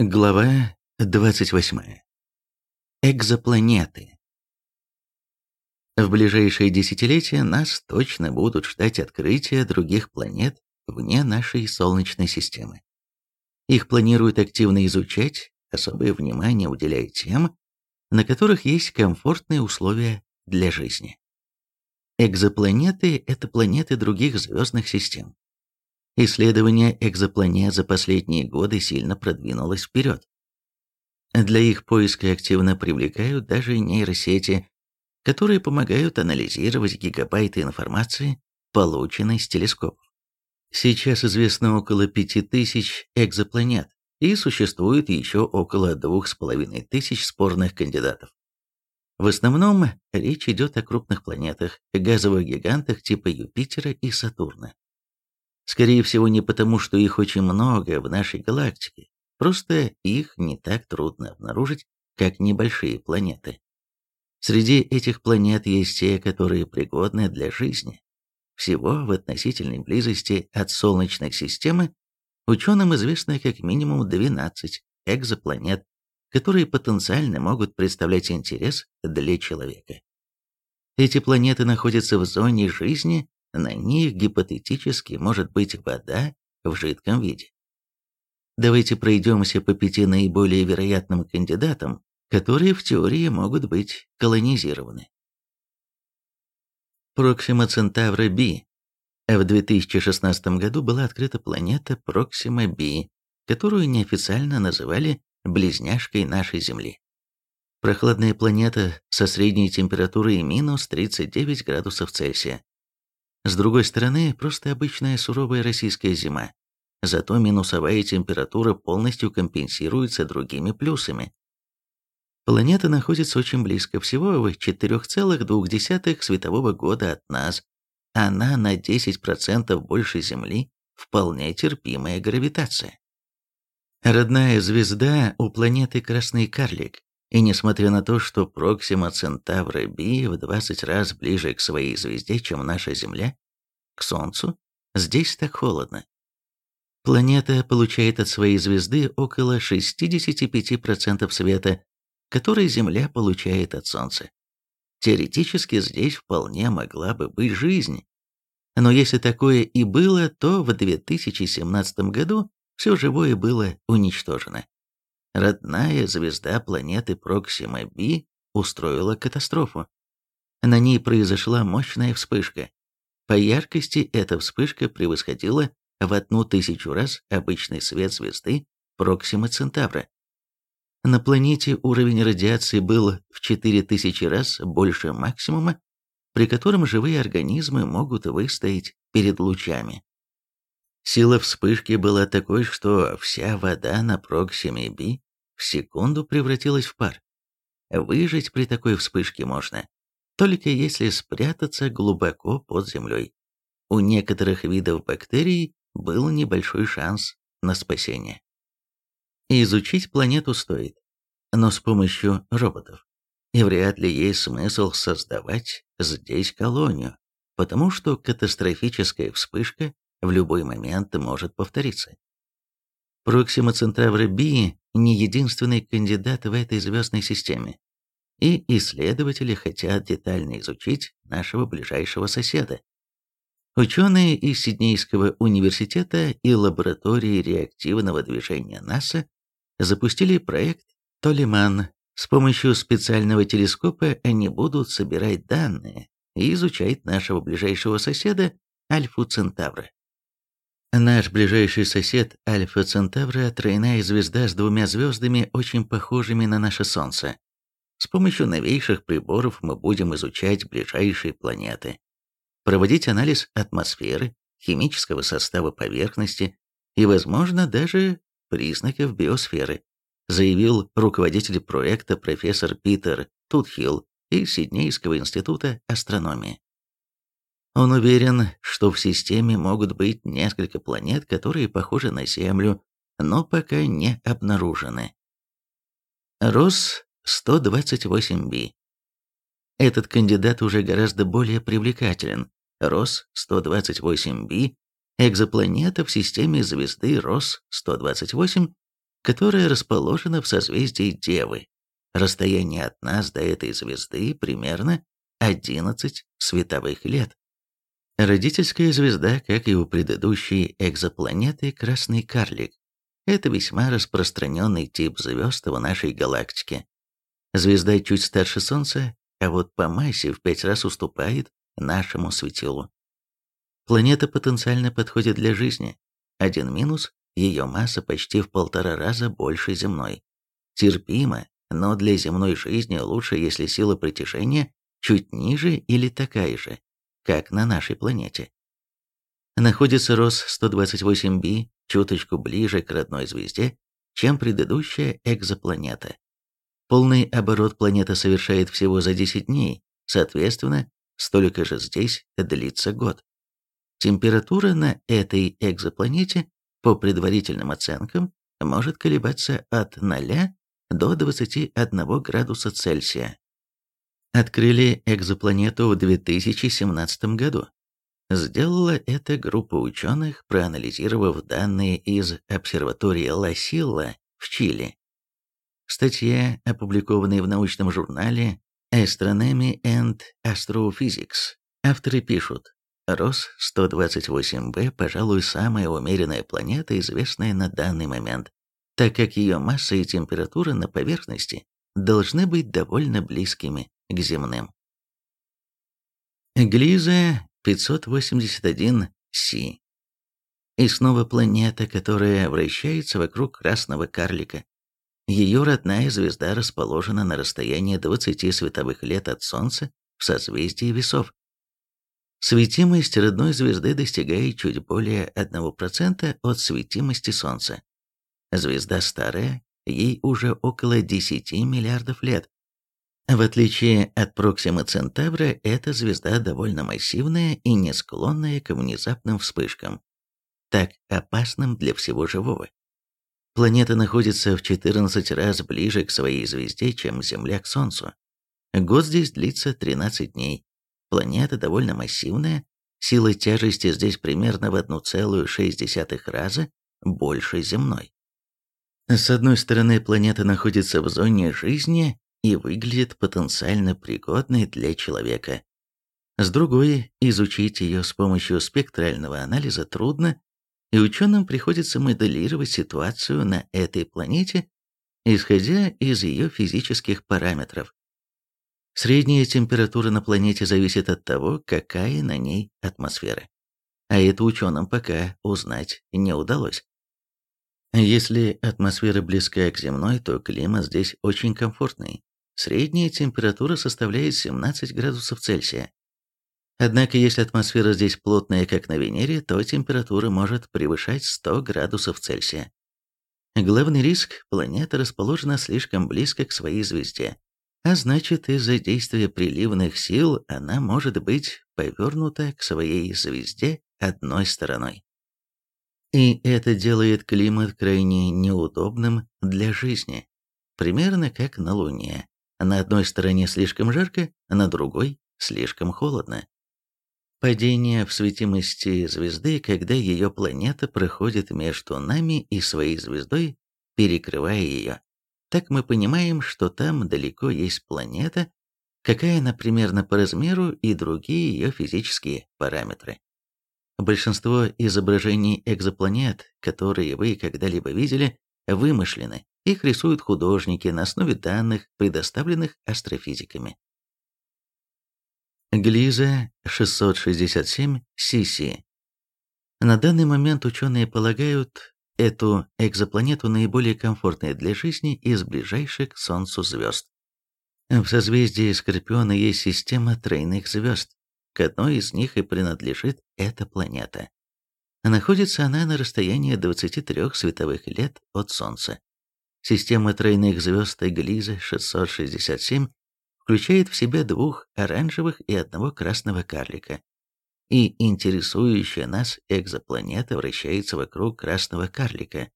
Глава 28. Экзопланеты. В ближайшие десятилетия нас точно будут ждать открытия других планет вне нашей Солнечной системы. Их планируют активно изучать, особое внимание уделяя тем, на которых есть комфортные условия для жизни. Экзопланеты – это планеты других звездных систем, Исследование экзопланет за последние годы сильно продвинулось вперед. Для их поиска активно привлекают даже нейросети, которые помогают анализировать гигабайты информации, полученной с телескопов. Сейчас известно около 5000 экзопланет, и существует еще около 2500 спорных кандидатов. В основном речь идет о крупных планетах, газовых гигантах типа Юпитера и Сатурна. Скорее всего, не потому, что их очень много в нашей галактике, просто их не так трудно обнаружить, как небольшие планеты. Среди этих планет есть те, которые пригодны для жизни. Всего в относительной близости от Солнечной системы ученым известно как минимум 12 экзопланет, которые потенциально могут представлять интерес для человека. Эти планеты находятся в зоне жизни на них гипотетически может быть вода в жидком виде. Давайте пройдемся по пяти наиболее вероятным кандидатам, которые в теории могут быть колонизированы. Проксима Центавра b В 2016 году была открыта планета Проксима b которую неофициально называли близняшкой нашей Земли. Прохладная планета со средней температурой минус 39 градусов Цельсия. С другой стороны, просто обычная суровая российская зима. Зато минусовая температура полностью компенсируется другими плюсами. Планета находится очень близко, всего в 4,2 светового года от нас. Она на 10% больше Земли, вполне терпимая гравитация. Родная звезда у планеты Красный Карлик, и несмотря на то, что Проксима Центавра b в 20 раз ближе к своей звезде, чем наша Земля, к Солнцу, здесь так холодно. Планета получает от своей звезды около 65% света, который Земля получает от Солнца. Теоретически здесь вполне могла бы быть жизнь. Но если такое и было, то в 2017 году все живое было уничтожено родная звезда планеты Проксима b устроила катастрофу. На ней произошла мощная вспышка. По яркости эта вспышка превосходила в одну тысячу раз обычный свет звезды Проксима Центавра. На планете уровень радиации был в 4000 раз больше максимума, при котором живые организмы могут выстоять перед лучами. Сила вспышки была такой, что вся вода на Проксиме b в секунду превратилась в пар. Выжить при такой вспышке можно, только если спрятаться глубоко под землей. У некоторых видов бактерий был небольшой шанс на спасение. Изучить планету стоит, но с помощью роботов. И вряд ли есть смысл создавать здесь колонию, потому что катастрофическая вспышка в любой момент может повториться. Проксима Центавра b не единственный кандидат в этой звездной системе, и исследователи хотят детально изучить нашего ближайшего соседа. Ученые из Сиднейского университета и лаборатории реактивного движения НАСА запустили проект «Толеман». С помощью специального телескопа они будут собирать данные и изучать нашего ближайшего соседа Альфу Центавра. Наш ближайший сосед Альфа Центавра – тройная звезда с двумя звездами, очень похожими на наше Солнце. С помощью новейших приборов мы будем изучать ближайшие планеты, проводить анализ атмосферы, химического состава поверхности и, возможно, даже признаков биосферы, заявил руководитель проекта профессор Питер Тутхилл из Сиднейского института астрономии. Он уверен, что в системе могут быть несколько планет, которые похожи на Землю, но пока не обнаружены. Рос-128b. Этот кандидат уже гораздо более привлекателен. Рос-128b – экзопланета в системе звезды Рос-128, которая расположена в созвездии Девы. Расстояние от нас до этой звезды примерно 11 световых лет. Родительская звезда, как и у предыдущей экзопланеты, красный карлик. Это весьма распространенный тип звезд в нашей галактике. Звезда чуть старше Солнца, а вот по массе в пять раз уступает нашему светилу. Планета потенциально подходит для жизни. Один минус – ее масса почти в полтора раза больше земной. Терпимо, но для земной жизни лучше, если сила притяжения чуть ниже или такая же, как на нашей планете. Находится Рос 128b чуточку ближе к родной звезде, чем предыдущая экзопланета. Полный оборот планета совершает всего за 10 дней, соответственно, столько же здесь длится год. Температура на этой экзопланете, по предварительным оценкам, может колебаться от 0 до 21 градуса Цельсия. Открыли экзопланету в 2017 году. Сделала это группа ученых, проанализировав данные из обсерватории Ла-Силла в Чили. Статья, опубликованная в научном журнале Astronomy and Astrophysics. Авторы пишут, Рос-128b, пожалуй, самая умеренная планета, известная на данный момент, так как ее масса и температура на поверхности должны быть довольно близкими к земным. Глиза 581c. И снова планета, которая вращается вокруг красного карлика. Ее родная звезда расположена на расстоянии 20 световых лет от Солнца в созвездии весов. Светимость родной звезды достигает чуть более 1% от светимости Солнца. Звезда старая, ей уже около 10 миллиардов лет. В отличие от Проксимы Центавра, эта звезда довольно массивная и не склонная к внезапным вспышкам, так опасным для всего живого. Планета находится в 14 раз ближе к своей звезде, чем Земля к Солнцу. Год здесь длится 13 дней. Планета довольно массивная, сила тяжести здесь примерно в 1,6 раза больше земной. С одной стороны, планета находится в зоне жизни, и выглядит потенциально пригодной для человека. С другой, изучить ее с помощью спектрального анализа трудно, и ученым приходится моделировать ситуацию на этой планете, исходя из ее физических параметров. Средняя температура на планете зависит от того, какая на ней атмосфера. А это ученым пока узнать не удалось. Если атмосфера близка к земной, то климат здесь очень комфортный. Средняя температура составляет 17 градусов Цельсия. Однако, если атмосфера здесь плотная, как на Венере, то температура может превышать 100 градусов Цельсия. Главный риск – планета расположена слишком близко к своей звезде, а значит, из-за действия приливных сил она может быть повернута к своей звезде одной стороной. И это делает климат крайне неудобным для жизни, примерно как на Луне. На одной стороне слишком жарко, на другой слишком холодно. Падение в светимости звезды, когда ее планета проходит между нами и своей звездой, перекрывая ее. Так мы понимаем, что там далеко есть планета, какая она примерно по размеру и другие ее физические параметры. Большинство изображений экзопланет, которые вы когда-либо видели, вымышлены их рисуют художники на основе данных, предоставленных астрофизиками. Глиза 667 Сиси. На данный момент ученые полагают эту экзопланету наиболее комфортной для жизни из ближайших к Солнцу звезд. В созвездии Скорпиона есть система тройных звезд. К одной из них и принадлежит эта планета. Находится она на расстоянии 23 световых лет от Солнца. Система тройных звезд Эглизы 667 включает в себя двух оранжевых и одного красного карлика. И интересующая нас экзопланета вращается вокруг красного карлика.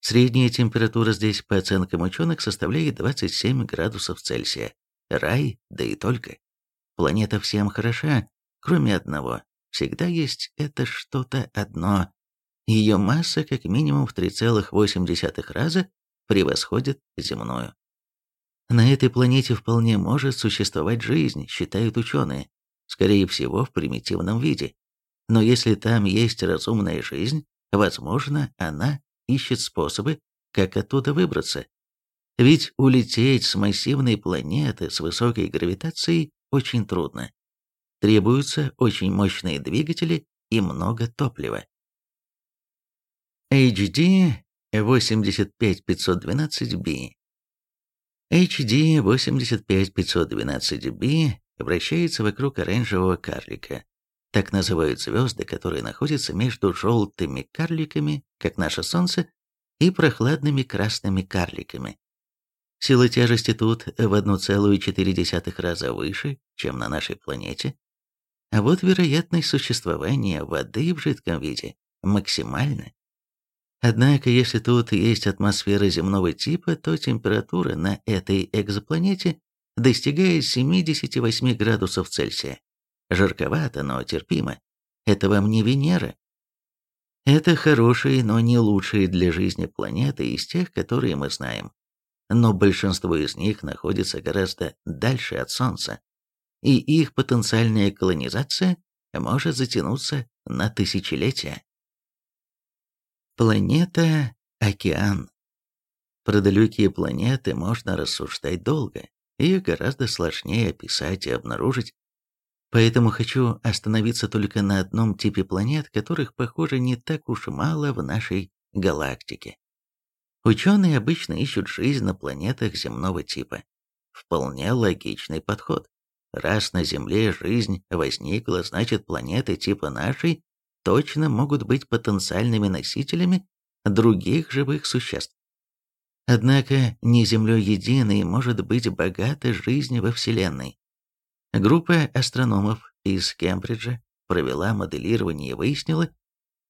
Средняя температура здесь, по оценкам ученых, составляет 27 градусов Цельсия. Рай, да и только. Планета всем хороша, кроме одного. Всегда есть это что-то одно. Ее масса как минимум в 3,8 раза превосходит земную. На этой планете вполне может существовать жизнь, считают ученые, скорее всего, в примитивном виде. Но если там есть разумная жизнь, возможно, она ищет способы, как оттуда выбраться. Ведь улететь с массивной планеты с высокой гравитацией очень трудно. Требуются очень мощные двигатели и много топлива. HD 85512B HD 85512B вращается вокруг оранжевого карлика. Так называют звезды, которые находятся между желтыми карликами, как наше Солнце, и прохладными красными карликами. Сила тяжести тут в 1,4 раза выше, чем на нашей планете, а вот вероятность существования воды в жидком виде максимальна. Однако, если тут есть атмосфера земного типа, то температура на этой экзопланете достигает 78 градусов Цельсия. Жарковато, но терпимо. Это вам не Венера. Это хорошие, но не лучшие для жизни планеты из тех, которые мы знаем. Но большинство из них находится гораздо дальше от Солнца, и их потенциальная колонизация может затянуться на тысячелетия. Планета – океан. Про далекие планеты можно рассуждать долго, их гораздо сложнее описать и обнаружить. Поэтому хочу остановиться только на одном типе планет, которых, похоже, не так уж мало в нашей галактике. Ученые обычно ищут жизнь на планетах земного типа. Вполне логичный подход. Раз на Земле жизнь возникла, значит планеты типа нашей точно могут быть потенциальными носителями других живых существ. Однако не Землей единой может быть богата жизнь во Вселенной. Группа астрономов из Кембриджа провела моделирование и выяснила,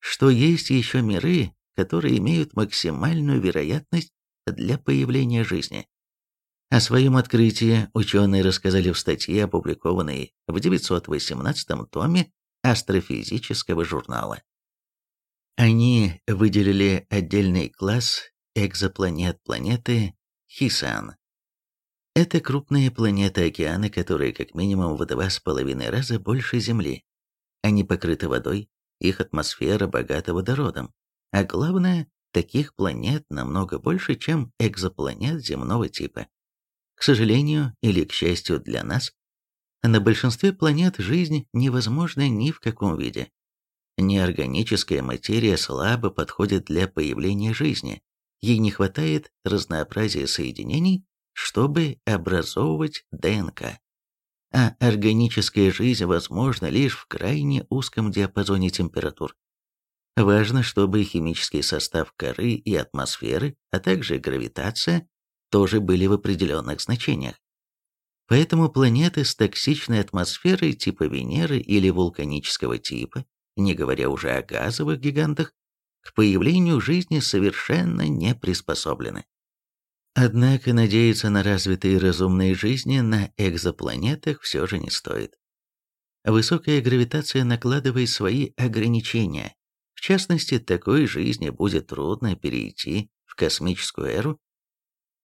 что есть еще миры, которые имеют максимальную вероятность для появления жизни. О своем открытии ученые рассказали в статье, опубликованной в 918 томе астрофизического журнала. Они выделили отдельный класс экзопланет планеты Хисан. Это крупные планеты-океаны, которые как минимум в два с половиной раза больше Земли. Они покрыты водой, их атмосфера богата водородом. А главное, таких планет намного больше, чем экзопланет земного типа. К сожалению или к счастью для нас, на большинстве планет жизнь невозможна ни в каком виде. Неорганическая материя слабо подходит для появления жизни. Ей не хватает разнообразия соединений, чтобы образовывать ДНК. А органическая жизнь возможна лишь в крайне узком диапазоне температур. Важно, чтобы химический состав коры и атмосферы, а также гравитация тоже были в определенных значениях. Поэтому планеты с токсичной атмосферой типа Венеры или вулканического типа, не говоря уже о газовых гигантах, к появлению жизни совершенно не приспособлены. Однако надеяться на развитые разумные жизни на экзопланетах все же не стоит. Высокая гравитация накладывает свои ограничения. В частности, такой жизни будет трудно перейти в космическую эру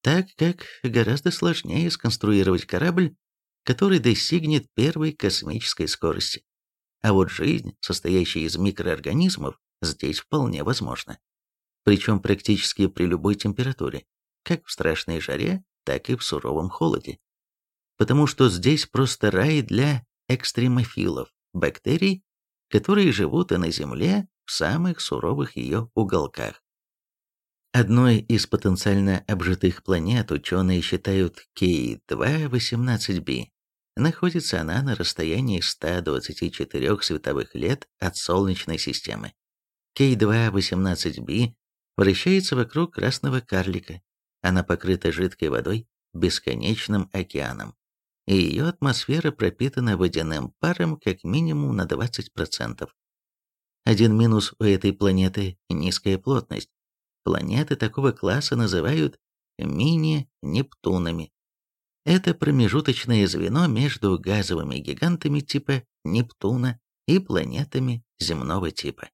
так как гораздо сложнее сконструировать корабль, который достигнет первой космической скорости. А вот жизнь, состоящая из микроорганизмов, здесь вполне возможна. Причем практически при любой температуре, как в страшной жаре, так и в суровом холоде. Потому что здесь просто рай для экстремофилов, бактерий, которые живут и на Земле в самых суровых ее уголках. Одной из потенциально обжитых планет ученые считают К2-18b. Находится она на расстоянии 124 световых лет от Солнечной системы. К2-18b вращается вокруг красного карлика. Она покрыта жидкой водой, бесконечным океаном. И ее атмосфера пропитана водяным паром как минимум на 20%. Один минус у этой планеты – низкая плотность. Планеты такого класса называют мини-Нептунами. Это промежуточное звено между газовыми гигантами типа Нептуна и планетами земного типа.